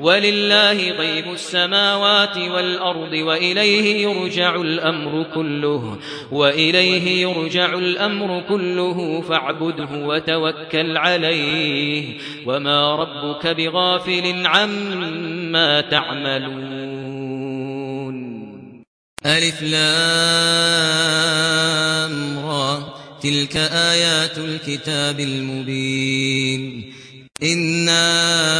ولله غيب السماوات والأرض وإليه يرجع الأمر كله وإليه يرجع الأمر كله فاعبده وتوكل عليه وما ربك بغافل عما تعملون. ألف لام را تلك آيات الكتاب المبين. إنا